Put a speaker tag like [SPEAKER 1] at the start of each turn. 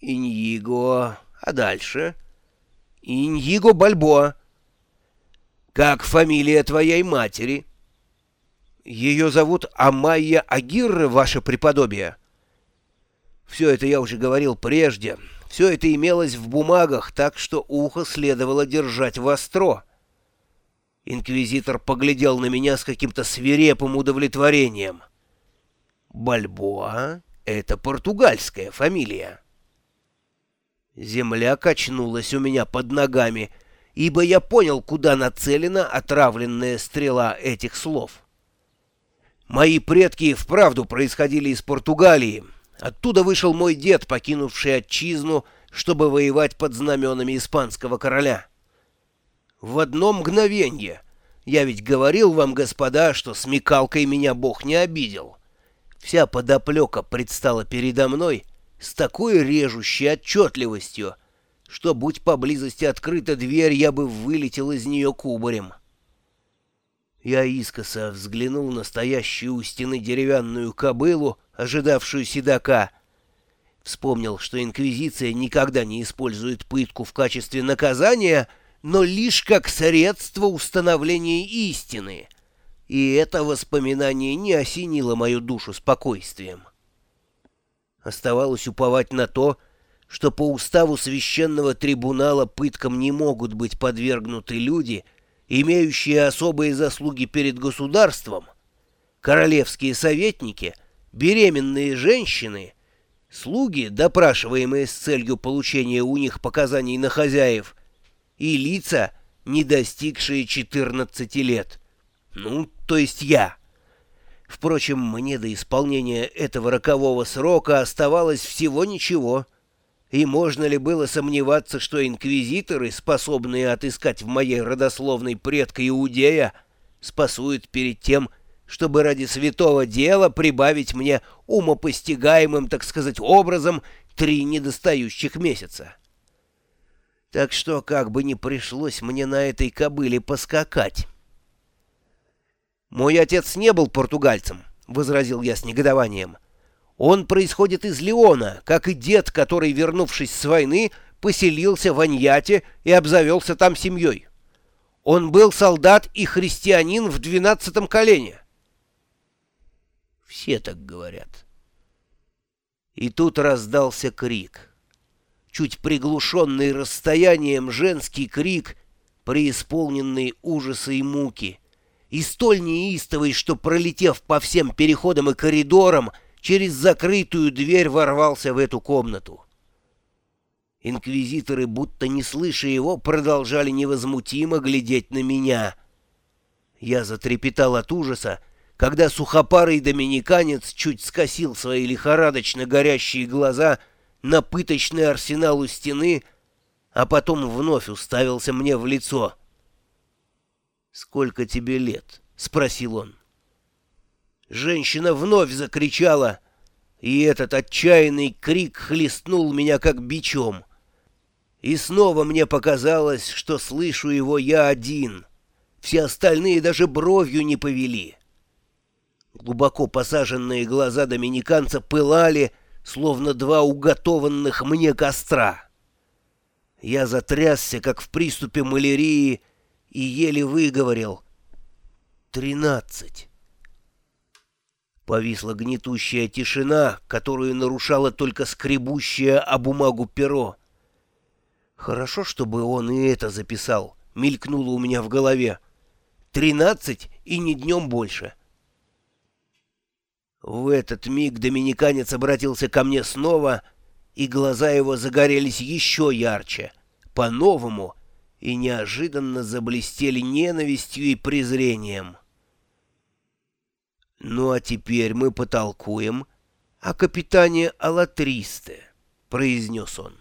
[SPEAKER 1] Иньиго. А дальше? Иньиго Бальбоа. Как фамилия твоей матери? Ее зовут Амайя Агирра, ваше преподобие. Все это я уже говорил прежде. Все это имелось в бумагах, так что ухо следовало держать востро. Инквизитор поглядел на меня с каким-то свирепым удовлетворением. Бальбоа — это португальская фамилия. Земля качнулась у меня под ногами, ибо я понял, куда нацелена отравленная стрела этих слов. Мои предки вправду происходили из Португалии. Оттуда вышел мой дед, покинувший отчизну, чтобы воевать под знаменами испанского короля. В одно мгновенье. Я ведь говорил вам, господа, что смекалкой меня Бог не обидел. Вся подоплека предстала передо мной с такой режущей отчетливостью, что, будь поблизости открыта дверь, я бы вылетел из нее кубарем. Я искоса взглянул на стоящую у стены деревянную кобылу, ожидавшую седока. Вспомнил, что Инквизиция никогда не использует пытку в качестве наказания, но лишь как средство установления истины. И это воспоминание не осенило мою душу спокойствием. Оставалось уповать на то, что по уставу священного трибунала пыткам не могут быть подвергнуты люди, имеющие особые заслуги перед государством, королевские советники, беременные женщины, слуги, допрашиваемые с целью получения у них показаний на хозяев, и лица, не достигшие 14 лет. Ну, то есть я. Впрочем, мне до исполнения этого рокового срока оставалось всего ничего. И можно ли было сомневаться, что инквизиторы, способные отыскать в моей родословной предка Иудея, спасуют перед тем, чтобы ради святого дела прибавить мне умопостигаемым, так сказать, образом три недостающих месяца? Так что, как бы ни пришлось мне на этой кобыле поскакать... «Мой отец не был португальцем», — возразил я с негодованием. «Он происходит из Леона, как и дед, который, вернувшись с войны, поселился в Аньяте и обзавелся там семьей. Он был солдат и христианин в двенадцатом колене». Все так говорят. И тут раздался крик. Чуть приглушенный расстоянием женский крик, преисполненный ужаса и муки — и столь неистовый, что, пролетев по всем переходам и коридорам, через закрытую дверь ворвался в эту комнату. Инквизиторы, будто не слыша его, продолжали невозмутимо глядеть на меня. Я затрепетал от ужаса, когда сухопарый доминиканец чуть скосил свои лихорадочно горящие глаза на пыточный арсенал у стены, а потом вновь уставился мне в лицо — «Сколько тебе лет?» — спросил он. Женщина вновь закричала, и этот отчаянный крик хлестнул меня как бичом. И снова мне показалось, что слышу его я один. Все остальные даже бровью не повели. Глубоко посаженные глаза доминиканца пылали, словно два уготованных мне костра. Я затрясся, как в приступе малярии, и еле выговорил «тринадцать». Повисла гнетущая тишина, которую нарушала только скребущее о бумагу перо. Хорошо, чтобы он и это записал, мелькнуло у меня в голове. Тринадцать и не днем больше. В этот миг доминиканец обратился ко мне снова, и глаза его загорелись еще ярче, по-новому, и неожиданно заблестели ненавистью и презрением. «Ну а теперь мы потолкуем о капитане Алатристе», — произнес он.